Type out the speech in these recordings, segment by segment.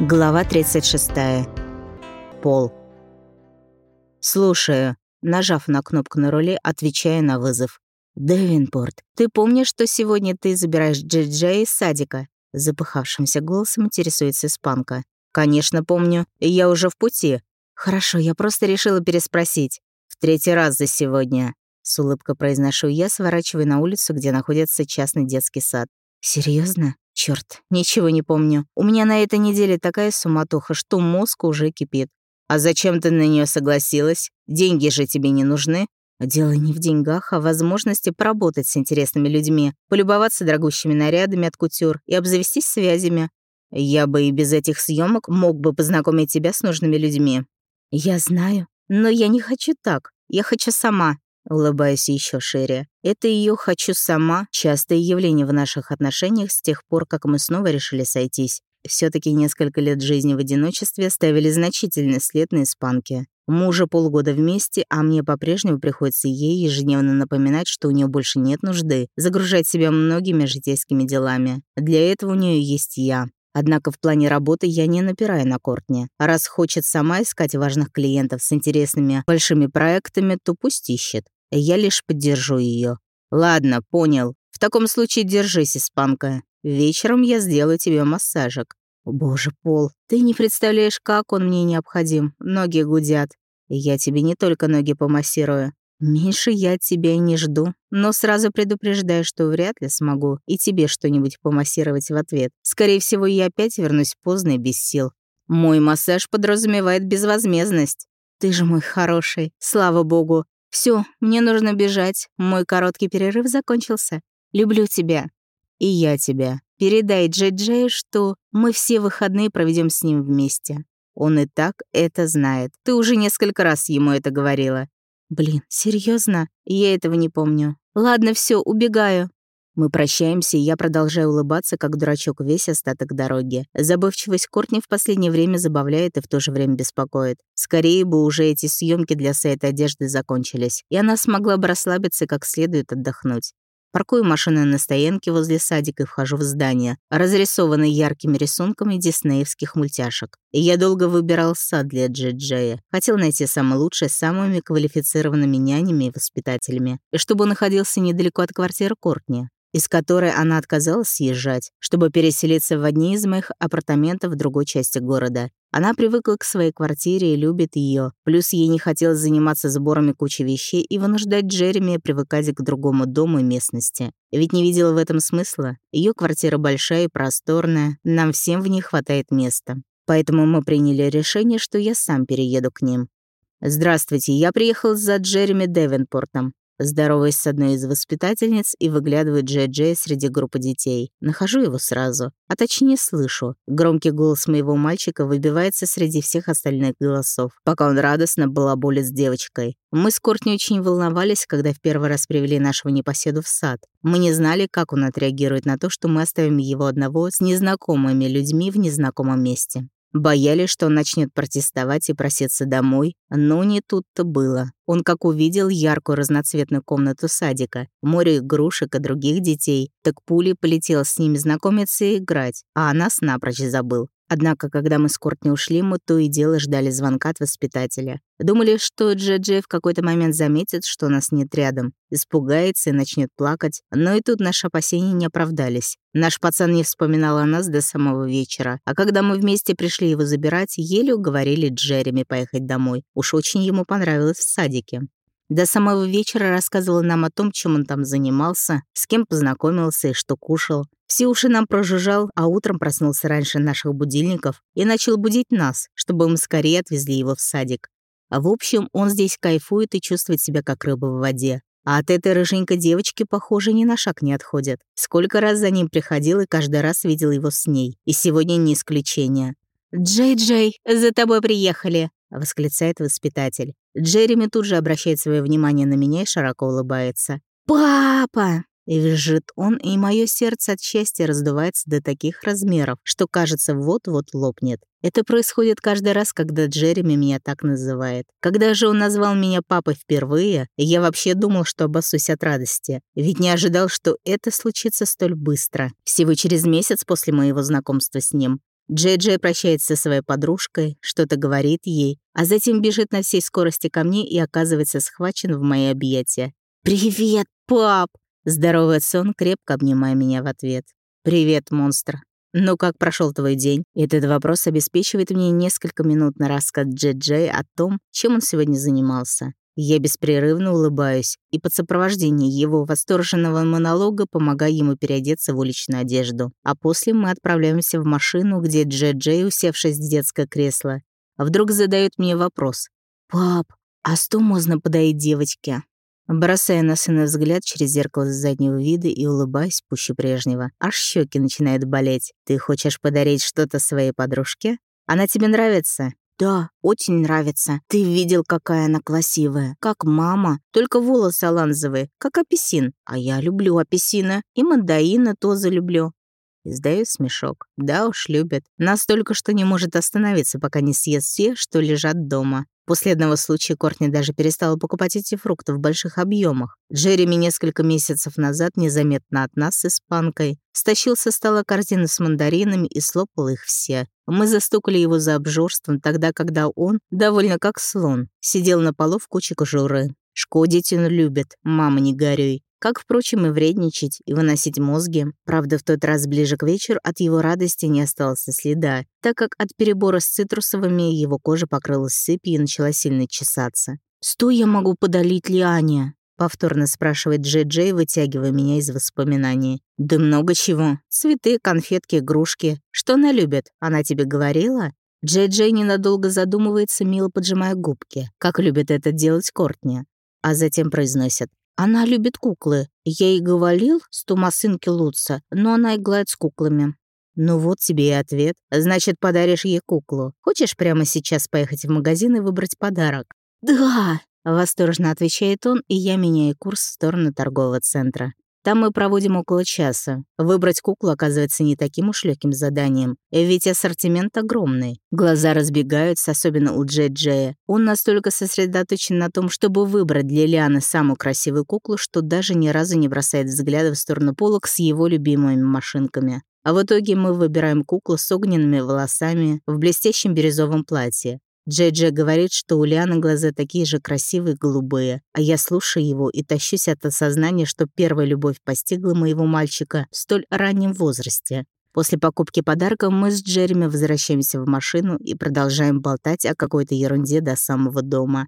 Глава 36. Пол. «Слушаю», нажав на кнопку на руле, отвечая на вызов. «Девинпорт, ты помнишь, что сегодня ты забираешь Джей-Джей из садика?» Запыхавшимся голосом интересуется испанка. «Конечно, помню. Я уже в пути». «Хорошо, я просто решила переспросить. В третий раз за сегодня». С улыбкой произношу я, сворачивая на улицу, где находится частный детский сад. Серьезно? Черт, ничего не помню. У меня на этой неделе такая суматоха, что мозг уже кипит. А зачем ты на нее согласилась? Деньги же тебе не нужны. Дело не в деньгах, а в возможности поработать с интересными людьми, полюбоваться дорогущими нарядами от кутюр и обзавестись связями. Я бы и без этих съемок мог бы познакомить тебя с нужными людьми. Я знаю, но я не хочу так. Я хочу сама. Улыбаюсь еще шире. Это ее «хочу сама» — частое явление в наших отношениях с тех пор, как мы снова решили сойтись. все таки несколько лет жизни в одиночестве оставили значительный след на испанке. Мы уже полгода вместе, а мне по-прежнему приходится ей ежедневно напоминать, что у нее больше нет нужды загружать себя многими житейскими делами. Для этого у нее есть я. Однако в плане работы я не напираю на Кортни. Раз хочет сама искать важных клиентов с интересными большими проектами, то пусть ищет. Я лишь поддержу ее. Ладно, понял. В таком случае держись, испанка. Вечером я сделаю тебе массажик. Боже, Пол, ты не представляешь, как он мне необходим. Ноги гудят. Я тебе не только ноги помассирую. Меньше я от тебя и не жду, но сразу предупреждаю, что вряд ли смогу и тебе что-нибудь помассировать в ответ. Скорее всего, я опять вернусь поздно и без сил. Мой массаж подразумевает безвозмездность. Ты же мой хороший, слава богу. Все, мне нужно бежать. Мой короткий перерыв закончился. Люблю тебя. И я тебя. Передай Джей-Джею, что мы все выходные проведем с ним вместе. Он и так это знает. Ты уже несколько раз ему это говорила. Блин, серьезно? Я этого не помню. Ладно, все, убегаю. Мы прощаемся, и я продолжаю улыбаться, как дурачок весь остаток дороги. Забывчивость Кортни в последнее время забавляет и в то же время беспокоит. Скорее бы уже эти съемки для сайта одежды закончились, и она смогла бы расслабиться как следует отдохнуть. Паркую машину на стоянке возле садика и вхожу в здание, разрисованное яркими рисунками диснеевских мультяшек. И я долго выбирал сад для Джей-Джея. Хотел найти самый лучший с самыми квалифицированными нянями и воспитателями, и чтобы он находился недалеко от квартиры Кортни из которой она отказалась съезжать, чтобы переселиться в одни из моих апартаментов в другой части города. Она привыкла к своей квартире и любит ее. Плюс ей не хотелось заниматься сборами кучи вещей и вынуждать Джереми привыкать к другому дому и местности. Ведь не видела в этом смысла. Ее квартира большая и просторная, нам всем в ней хватает места. Поэтому мы приняли решение, что я сам перееду к ним. «Здравствуйте, я приехал за Джереми Девенпортом. Здороваюсь с одной из воспитательниц и выглядываю Джей-Джей среди группы детей. Нахожу его сразу, а точнее слышу. Громкий голос моего мальчика выбивается среди всех остальных голосов, пока он радостно балаболит с девочкой. Мы с Кортни очень волновались, когда в первый раз привели нашего непоседу в сад. Мы не знали, как он отреагирует на то, что мы оставим его одного с незнакомыми людьми в незнакомом месте. Боялись, что он начнет протестовать и проситься домой, но не тут-то было. Он как увидел яркую разноцветную комнату садика, море игрушек и других детей, так пулей полетел с ними знакомиться и играть, а нас напрочь забыл. Однако, когда мы с Кортни ушли, мы то и дело ждали звонка от воспитателя. Думали, что Джеджи в какой-то момент заметит, что нас нет рядом, испугается и начнет плакать, но и тут наши опасения не оправдались. Наш пацан не вспоминал о нас до самого вечера, а когда мы вместе пришли его забирать, еле уговорили Джереми поехать домой. Уж очень ему понравилось в садике. До самого вечера рассказывал нам о том, чем он там занимался, с кем познакомился и что кушал. Все уши нам прожужжал, а утром проснулся раньше наших будильников и начал будить нас, чтобы мы скорее отвезли его в садик. А в общем, он здесь кайфует и чувствует себя как рыба в воде. А от этой рыженькой девочки, похоже, ни на шаг не отходит. Сколько раз за ним приходил и каждый раз видел его с ней. И сегодня не исключение. «Джей-Джей, за тобой приехали!» — восклицает воспитатель. Джереми тут же обращает свое внимание на меня и широко улыбается. «Папа!» И визжит он, и мое сердце от счастья раздувается до таких размеров, что, кажется, вот-вот лопнет. Это происходит каждый раз, когда Джереми меня так называет. Когда же он назвал меня папой впервые, я вообще думал, что обоссусь от радости. Ведь не ожидал, что это случится столь быстро. Всего через месяц после моего знакомства с ним. Джей-Джей прощается со своей подружкой, что-то говорит ей, а затем бежит на всей скорости ко мне и оказывается схвачен в мои объятия. «Привет, пап!» Здоровается он, крепко обнимая меня в ответ. «Привет, монстр!» «Ну, как прошел твой день?» Этот вопрос обеспечивает мне несколько минут на рассказ Джей-Джей о том, чем он сегодня занимался. Я беспрерывно улыбаюсь и под сопровождение его восторженного монолога помогаю ему переодеться в уличную одежду. А после мы отправляемся в машину, где Джей-Джей, усевшись в детское кресло, вдруг задает мне вопрос. «Пап, а что можно подарить девочке?» Бросая на сына взгляд через зеркало заднего вида и улыбаясь пуще прежнего. Аж щеки начинают болеть. «Ты хочешь подарить что-то своей подружке? Она тебе нравится?» «Да, очень нравится. Ты видел, какая она красивая. Как мама. Только волосы аланзовые, как апельсин. А я люблю апельсина. И мандарина тоже люблю». Издаю смешок. Да уж, любит. Настолько, что не может остановиться, пока не съест все, что лежат дома. После одного случая Кортни даже перестала покупать эти фрукты в больших объемах. Джереми несколько месяцев назад незаметно от нас с испанкой стащил со стола корзины с мандаринами и слопал их все. Мы застукали его за обжорством тогда, когда он, довольно как слон, сидел на полу в куче кожуры. Шкодить он любит, мама не горюй. Как, впрочем, и вредничать, и выносить мозги. Правда, в тот раз ближе к вечеру от его радости не осталось следа, так как от перебора с цитрусовыми его кожа покрылась сыпью и начала сильно чесаться. «Что я могу подолить Лиане?» — повторно спрашивает Джей-Джей, вытягивая меня из воспоминаний. «Да много чего. Цветы, конфетки, игрушки. Что она любит? Она тебе говорила?» Джей-Джей ненадолго задумывается, мило поджимая губки, как любит это делать Кортни, а затем произносит. Она любит куклы. Я ей говорил, что масынки лучше, но она играет с куклами. Ну вот тебе и ответ. Значит, подаришь ей куклу. Хочешь прямо сейчас поехать в магазин и выбрать подарок? Да! Восторженно отвечает он, и я меняю курс в сторону торгового центра. Там мы проводим около часа. Выбрать куклу оказывается не таким уж легким заданием, ведь ассортимент огромный. Глаза разбегаются, особенно у Джей-Джея. Он настолько сосредоточен на том, чтобы выбрать для Лианы самую красивую куклу, что даже ни разу не бросает взгляда в сторону полок с его любимыми машинками. А в итоге мы выбираем куклу с огненными волосами в блестящем бирюзовом платье. Джей-Джей говорит, что у Лианы глаза такие же красивые голубые, а я слушаю его и тащусь от осознания, что первая любовь постигла моего мальчика в столь раннем возрасте. После покупки подарка мы с Джереми возвращаемся в машину и продолжаем болтать о какой-то ерунде до самого дома.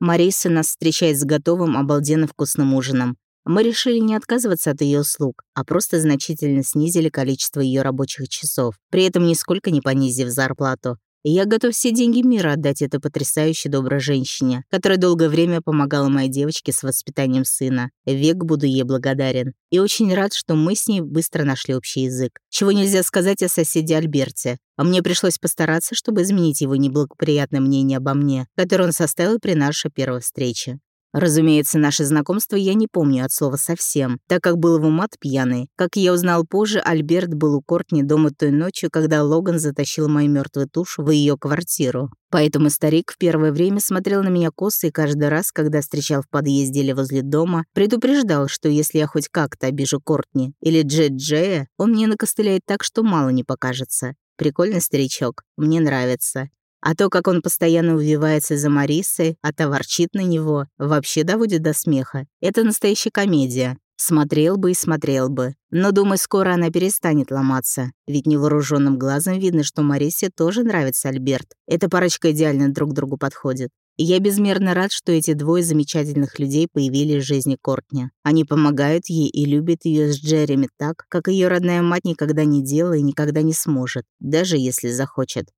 Мариса нас встречает с готовым, обалденно вкусным ужином. Мы решили не отказываться от ее услуг, а просто значительно снизили количество ее рабочих часов, при этом нисколько не понизив зарплату. Я готов все деньги мира отдать этой потрясающей доброй женщине, которая долгое время помогала моей девочке с воспитанием сына. Век буду ей благодарен. И очень рад, что мы с ней быстро нашли общий язык. Чего нельзя сказать о соседе Альберте. А мне пришлось постараться, чтобы изменить его неблагоприятное мнение обо мне, которое он составил при нашей первой встрече. Разумеется, наше знакомство я не помню от слова совсем, так как был в умат пьяный. Как я узнал позже, Альберт был у Кортни дома той ночью, когда Логан затащил мою мертвую тушу в ее квартиру. Поэтому старик в первое время смотрел на меня косо и каждый раз, когда встречал в подъезде или возле дома, предупреждал, что если я хоть как-то обижу Кортни или Джет Джея, он мне накостыляет так, что мало не покажется. Прикольный старичок, мне нравится. А то, как он постоянно увивается за Марисой, а та ворчит на него, вообще доводит до смеха. Это настоящая комедия. Смотрел бы и смотрел бы. Но, думаю, скоро она перестанет ломаться. Ведь невооруженным глазом видно, что Марисе тоже нравится Альберт. Эта парочка идеально друг другу подходит. Я безмерно рад, что эти двое замечательных людей появились в жизни Кортни. Они помогают ей и любят ее с Джереми так, как ее родная мать никогда не делала и никогда не сможет, даже если захочет.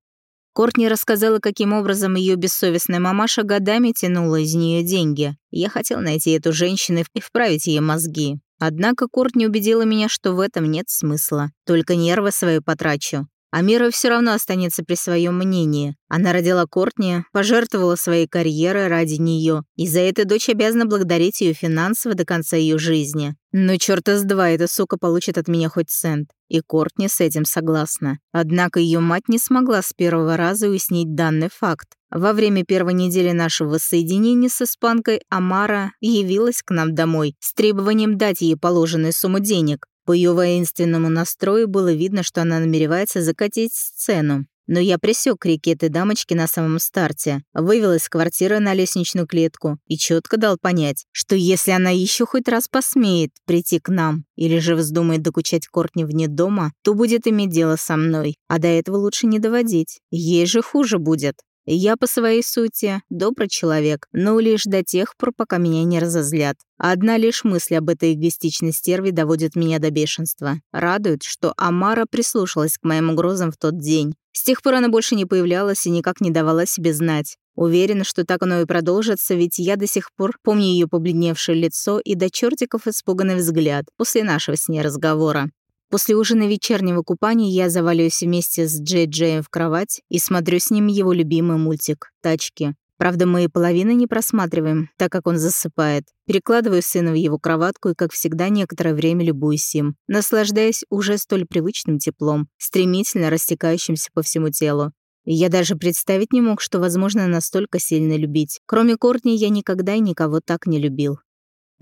Кортни рассказала, каким образом ее бессовестная мамаша годами тянула из нее деньги. Я хотел найти эту женщину и вправить ей мозги. Однако Кортни убедила меня, что в этом нет смысла. Только нервы свои потрачу. А Мира все равно останется при своем мнении. Она родила Кортни, пожертвовала своей карьерой ради нее, и за это дочь обязана благодарить ее финансово до конца ее жизни. Но черта с два эта сука получит от меня хоть цент. И Кортни с этим согласна. Однако ее мать не смогла с первого раза уяснить данный факт. Во время первой недели нашего воссоединения с испанкой Амара явилась к нам домой с требованием дать ей положенную сумму денег. По ее воинственному настрою было видно, что она намеревается закатить сцену. Но я присек крики этой дамочки на самом старте, вывел из квартиры на лестничную клетку и четко дал понять, что если она еще хоть раз посмеет прийти к нам или же вздумает докучать Кортни вне дома, то будет иметь дело со мной, а до этого лучше не доводить. Ей же хуже будет. Я по своей сути добрый человек, но лишь до тех пор, пока меня не разозлят. Одна лишь мысль об этой эгоистичной стерве доводит меня до бешенства. Радует, что Амара прислушалась к моим угрозам в тот день. С тех пор она больше не появлялась и никак не давала себе знать. Уверена, что так оно и продолжится, ведь я до сих пор помню ее побледневшее лицо и до чертиков испуганный взгляд после нашего с ней разговора. После ужина вечернего купания я заваливаюсь вместе с Джей Джеем в кровать и смотрю с ним его любимый мультик «Тачки». Правда, мы и половины не просматриваем, так как он засыпает. Перекладываю сына в его кроватку и, как всегда, некоторое время любуюсь им, наслаждаясь уже столь привычным теплом, стремительно растекающимся по всему телу. Я даже представить не мог, что возможно настолько сильно любить. Кроме Кортни, я никогда и никого так не любил.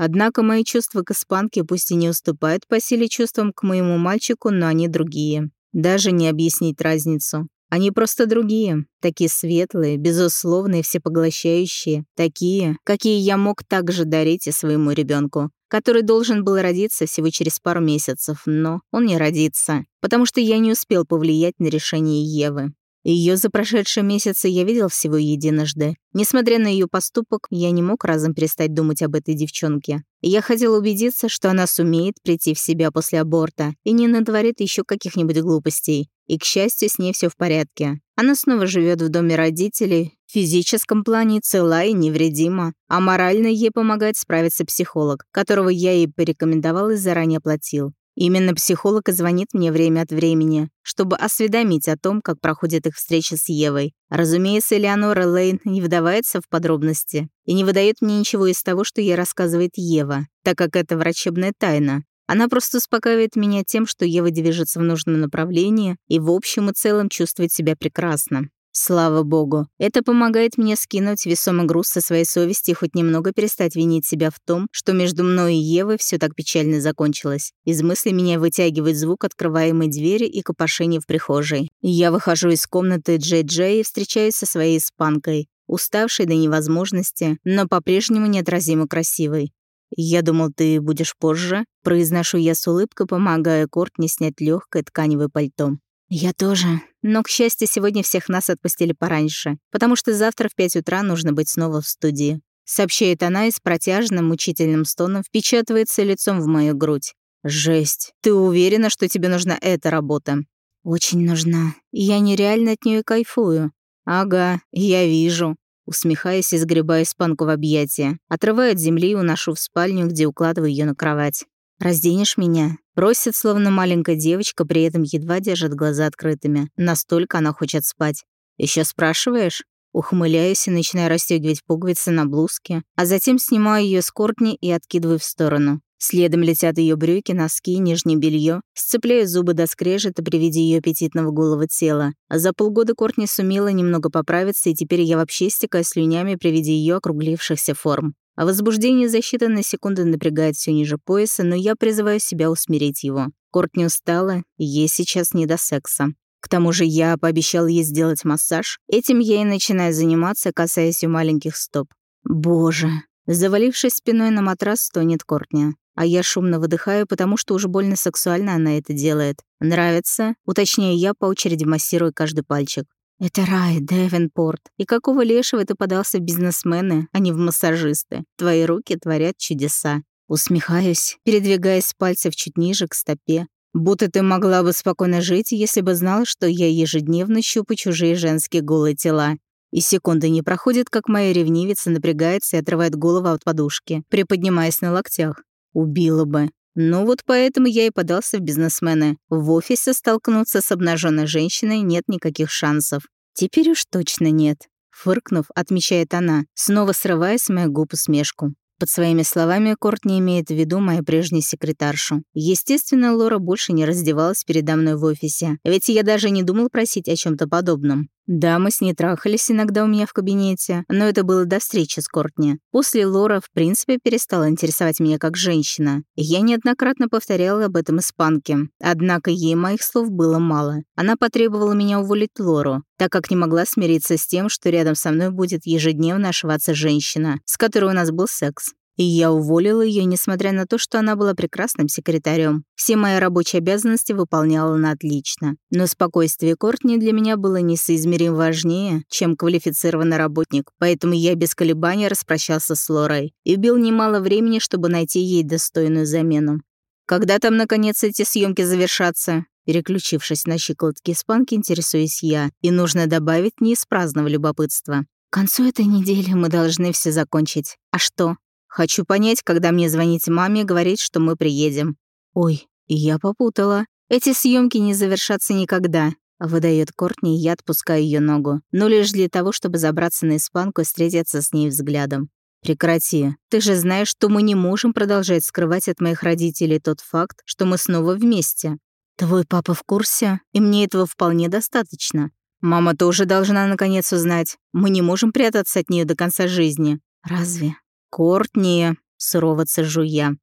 Однако мои чувства к испанке пусть и не уступают по силе чувствам к моему мальчику, но они другие. Даже не объяснить разницу. Они просто другие, такие светлые, безусловные, всепоглощающие, такие, какие я мог также дарить и своему ребенку, который должен был родиться всего через пару месяцев, но он не родится, потому что я не успел повлиять на решение Евы. Ее за прошедшие месяцы я видел всего единожды. Несмотря на ее поступок, я не мог разом перестать думать об этой девчонке. Я хотел убедиться, что она сумеет прийти в себя после аборта и не натворит еще каких-нибудь глупостей. И, к счастью, с ней все в порядке. Она снова живет в доме родителей, в физическом плане цела и невредима, а морально ей помогает справиться психолог, которого я ей порекомендовал и заранее оплатил. Именно психолог звонит мне время от времени, чтобы осведомить о том, как проходит их встреча с Евой. Разумеется, Элеонора Лейн не вдавается в подробности и не выдает мне ничего из того, что ей рассказывает Ева, так как это врачебная тайна. Она просто успокаивает меня тем, что Ева движется в нужном направлении и в общем и целом чувствует себя прекрасно. Слава богу, это помогает мне скинуть весомый груз со своей совести и хоть немного перестать винить себя в том, что между мной и Евой все так печально закончилось. Из мысли меня вытягивает звук открываемой двери и копошение в прихожей. Я выхожу из комнаты Джей-Джей и встречаюсь со своей испанкой, уставшей до невозможности, но по-прежнему неотразимо красивой. «Я думал, ты будешь позже», — произношу я с улыбкой, помогая Кортни снять легкое тканевое пальто. «Я тоже. Но, к счастью, сегодня всех нас отпустили пораньше, потому что завтра в пять утра нужно быть снова в студии», сообщает она и с протяжным, мучительным стоном впечатывается лицом в мою грудь. «Жесть. Ты уверена, что тебе нужна эта работа?» «Очень нужна. Я нереально от нее кайфую». «Ага, я вижу». Усмехаясь и сгребая спанку в объятия, отрываю от земли и уношу в спальню, где укладываю ее на кровать. «Разденешь меня?» Просит, словно маленькая девочка, при этом едва держит глаза открытыми. Настолько она хочет спать. Еще спрашиваешь?» Ухмыляюсь и начинаю расстегивать пуговицы на блузке, а затем снимаю ее с Кортни и откидываю в сторону. Следом летят ее брюки, носки, нижнее белье. Сцепляю зубы до скрежета при виде ее аппетитного голого тела. За полгода Кортни сумела немного поправиться, и теперь я вообще истекаю слюнями при виде ее округлившихся форм. А возбуждение за считанные секунды напрягает все ниже пояса, но я призываю себя усмирить его. Кортни устала, ей сейчас не до секса. К тому же я пообещал ей сделать массаж. Этим я и начинаю заниматься, касаясь ее маленьких стоп. Боже. Завалившись спиной на матрас, стонет Кортни. А я шумно выдыхаю, потому что уже больно сексуально она это делает. Нравится? Уточняю я, по очереди массируя каждый пальчик. «Это рай, Девенпорт. И какого лешего ты подался в бизнесмены, а не в массажисты? Твои руки творят чудеса». Усмехаюсь, передвигаясь с пальцев чуть ниже к стопе. Будто ты могла бы спокойно жить, если бы знала, что я ежедневно щупаю чужие женские голые тела. И секунды не проходит, как моя ревнивица напрягается и отрывает голову от подушки, приподнимаясь на локтях. Убила бы. Ну вот поэтому я и подался в бизнесмены. В офисе столкнуться с обнаженной женщиной нет никаких шансов. Теперь уж точно нет. Фыркнув, отмечает она, снова срывая с моих губ усмешку. Под своими словами Корт не имеет в виду мою прежнюю секретаршу. Естественно, Лора больше не раздевалась передо мной в офисе, ведь я даже не думал просить о чем то подобном. Да, мы с ней трахались иногда у меня в кабинете, но это было до встречи с Кортни. После Лора, в принципе, перестала интересовать меня как женщина. Я неоднократно повторяла об этом испанке. Однако ей моих слов было мало. Она потребовала меня уволить Лору, так как не могла смириться с тем, что рядом со мной будет ежедневно ошиваться женщина, с которой у нас был секс. И я уволила ее, несмотря на то, что она была прекрасным секретарем. Все мои рабочие обязанности выполняла она отлично. Но спокойствие Кортни для меня было несоизмеримо важнее, чем квалифицированный работник, поэтому я без колебаний распрощался с Лорой и убил немало времени, чтобы найти ей достойную замену. Когда там, наконец, эти съемки завершатся? Переключившись на щиколотки испанки, интересуюсь я, и нужно добавить не из праздного любопытства. К концу этой недели мы должны все закончить. А что? Хочу понять, когда мне звонить маме и говорить, что мы приедем. Ой, я попутала. Эти съемки не завершатся никогда. Выдает Кортни, и я отпускаю ее ногу. Но лишь для того, чтобы забраться на испанку и встретиться с ней взглядом. «Прекрати. Ты же знаешь, что мы не можем продолжать скрывать от моих родителей тот факт, что мы снова вместе. Твой папа в курсе, и мне этого вполне достаточно. Мама тоже должна наконец узнать. Мы не можем прятаться от нее до конца жизни. Разве? «Кортни!» — сурово цежу я.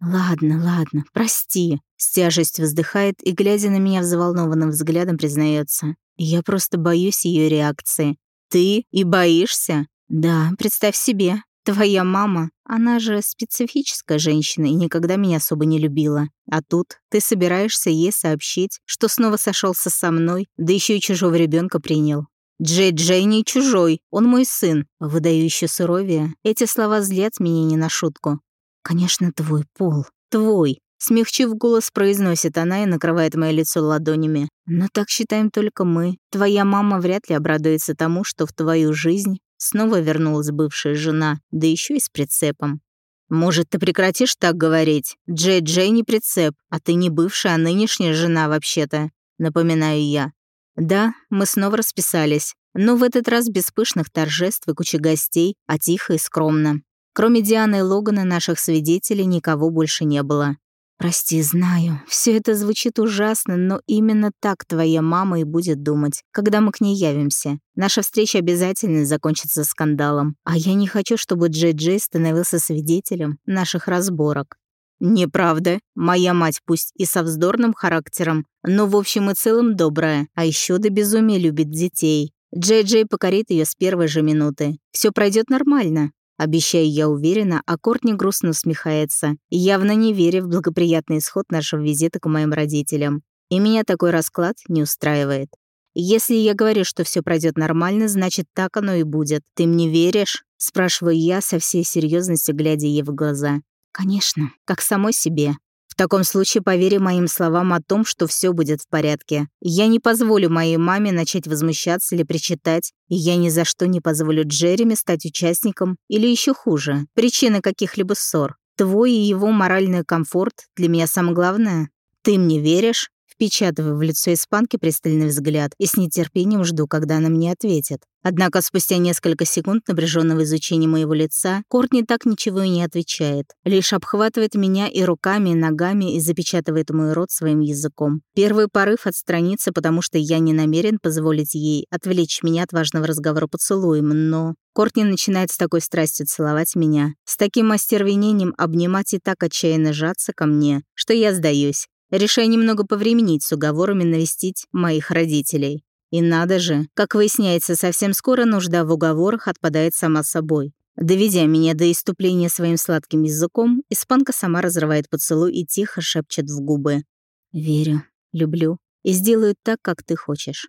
«Ладно, ладно, прости», — с тяжестью вздыхает и, глядя на меня взволнованным взглядом, признается. «Я просто боюсь ее реакции». «Ты и боишься?» «Да, представь себе, твоя мама, она же специфическая женщина и никогда меня особо не любила. А тут ты собираешься ей сообщить, что снова сошелся со мной, да еще и чужого ребенка принял. Джей Джей не чужой, он мой сын. Выдаю еще суровее. Эти слова злят меня не на шутку. Конечно, твой пол. Твой. Смягчив голос, произносит она и накрывает мое лицо ладонями. Но так считаем только мы. Твоя мама вряд ли обрадуется тому, что в твою жизнь снова вернулась бывшая жена, да еще и с прицепом. «Может, ты прекратишь так говорить? Джей Джей не прицеп, а ты не бывшая, а нынешняя жена вообще-то», напоминаю я. Да, мы снова расписались, но в этот раз без пышных торжеств и кучи гостей, а тихо и скромно. Кроме Дианы и Логана наших свидетелей никого больше не было. «Прости, знаю, все это звучит ужасно, но именно так твоя мама и будет думать, когда мы к ней явимся. Наша встреча обязательно закончится скандалом, а я не хочу, чтобы Джей-Джей становился свидетелем наших разборок. «Неправда. Моя мать пусть и со вздорным характером, но в общем и целом добрая, а еще до безумия любит детей. Джей-Джей покорит ее с первой же минуты. Все пройдет нормально». Обещаю я уверенно, а Кортни грустно усмехается, явно не веря в благоприятный исход нашего визита к моим родителям. И меня такой расклад не устраивает. Если я говорю, что все пройдет нормально, значит, так оно и будет. Ты мне веришь? Спрашиваю я со всей серьезностью, глядя ей в глаза. Конечно, как самой себе. В таком случае поверь моим словам о том, что все будет в порядке. Я не позволю моей маме начать возмущаться или причитать, и я ни за что не позволю Джереми стать участником или еще хуже, причиной каких-либо ссор. Твой и его моральный комфорт для меня самое главное. Ты мне веришь? Впечатываю в лицо испанки пристальный взгляд и с нетерпением жду, когда она мне ответит. Однако спустя несколько секунд напряженного изучения моего лица Кортни так ничего и не отвечает. Лишь обхватывает меня и руками, и ногами и запечатывает мой рот своим языком. Первый порыв отстраниться, потому что я не намерен позволить ей отвлечь меня от важного разговора поцелуем, но... Кортни начинает с такой страстью целовать меня, с таким остервенением обнимать и так отчаянно жаться ко мне, что я сдаюсь решая немного повременить с уговорами навестить моих родителей. И надо же, как выясняется, совсем скоро нужда в уговорах отпадает сама собой. Доведя меня до иступления своим сладким языком, испанка сама разрывает поцелуй и тихо шепчет в губы. «Верю, люблю и сделаю так, как ты хочешь».